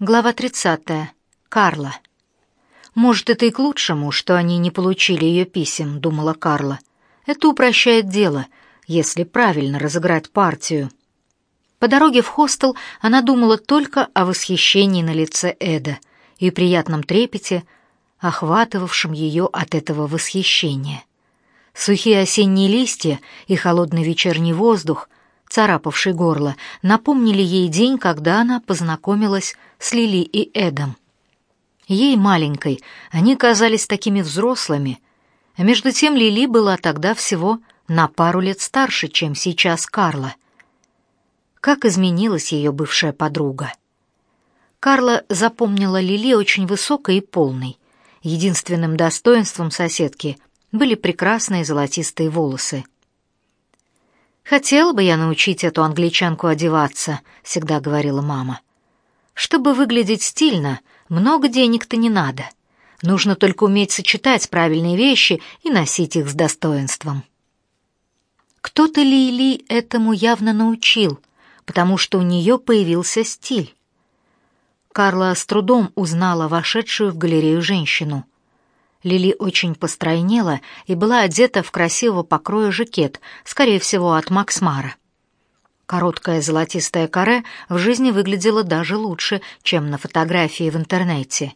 Глава 30. Карла. Может, это и к лучшему, что они не получили ее писем, думала Карла. Это упрощает дело, если правильно разыграть партию. По дороге в хостел она думала только о восхищении на лице Эда и приятном трепете, охватывавшем ее от этого восхищения. Сухие осенние листья и холодный вечерний воздух царапавший горло, напомнили ей день, когда она познакомилась с Лили и Эдом. Ей, маленькой, они казались такими взрослыми, а между тем Лили была тогда всего на пару лет старше, чем сейчас Карла. Как изменилась ее бывшая подруга. Карла запомнила Лили очень высокой и полной. Единственным достоинством соседки были прекрасные золотистые волосы. «Хотела бы я научить эту англичанку одеваться», — всегда говорила мама. «Чтобы выглядеть стильно, много денег-то не надо. Нужно только уметь сочетать правильные вещи и носить их с достоинством». Кто-то Лили этому явно научил, потому что у нее появился стиль. Карла с трудом узнала вошедшую в галерею женщину — Лили очень постройнела и была одета в красивого покроя жакет, скорее всего, от Максмара. Короткое золотистое каре в жизни выглядело даже лучше, чем на фотографии в интернете.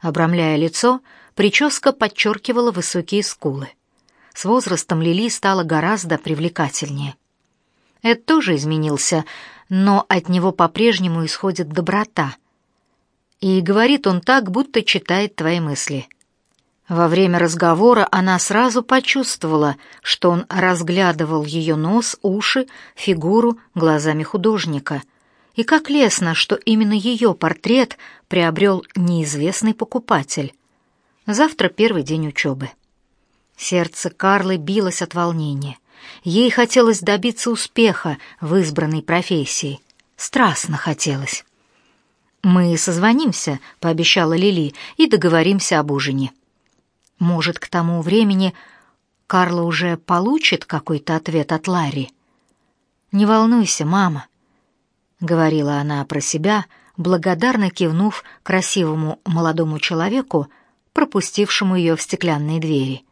Обрамляя лицо, прическа подчеркивала высокие скулы. С возрастом Лили стала гораздо привлекательнее. Эд тоже изменился, но от него по-прежнему исходит доброта. И говорит он так, будто читает твои мысли — во время разговора она сразу почувствовала, что он разглядывал ее нос, уши, фигуру глазами художника. И как лестно, что именно ее портрет приобрел неизвестный покупатель. Завтра первый день учебы. Сердце Карлы билось от волнения. Ей хотелось добиться успеха в избранной профессии. Страстно хотелось. «Мы созвонимся», — пообещала Лили, — «и договоримся об ужине». Может, к тому времени Карла уже получит какой-то ответ от Ларри. «Не волнуйся, мама», — говорила она про себя, благодарно кивнув красивому молодому человеку, пропустившему ее в стеклянные двери.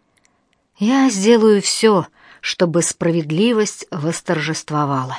«Я сделаю все, чтобы справедливость восторжествовала».